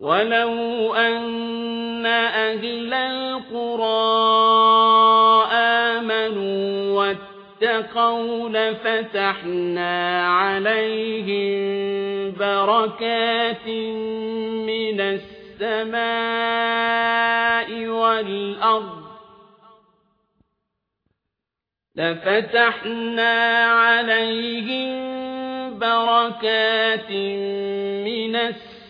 ولو أن أهل القرى آمنوا واتقوا لفتحنا عليهم بركات من السماء والأرض لفتحنا عليهم بركات من السماء